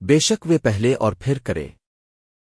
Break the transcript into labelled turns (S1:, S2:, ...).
S1: بے شک وے پہلے اور پھر کرے۔